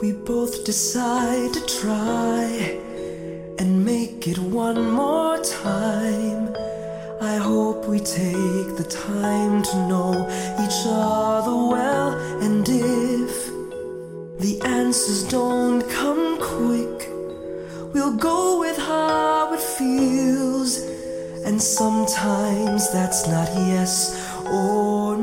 We both decide to try and make it one more time, I hope we take the time to know each other well. And if the answers don't come quick, we'll go with how it feels. And sometimes that's not yes or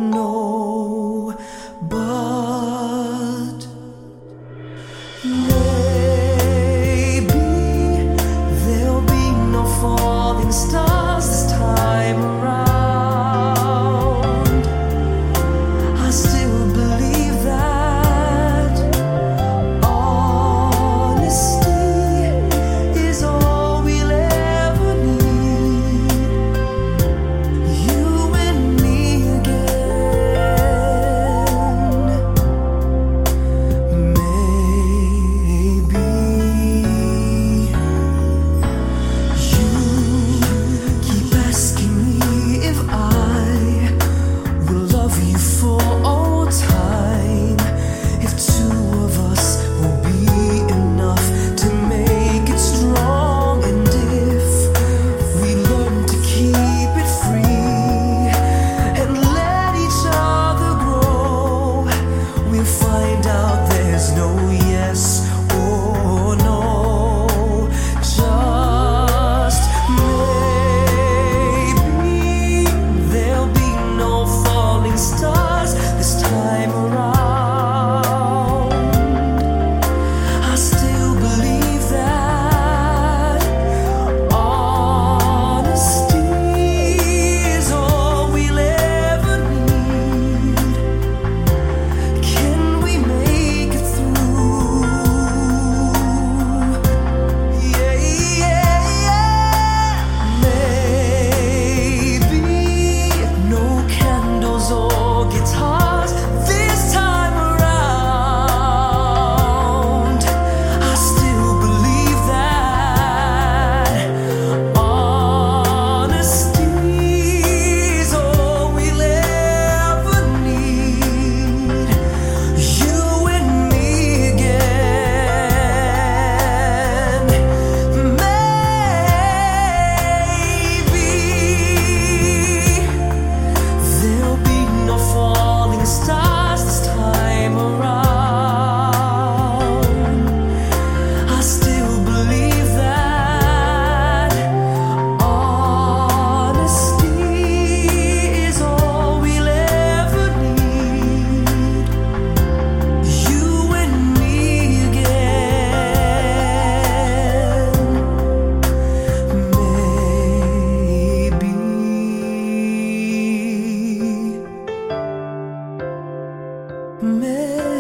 minute.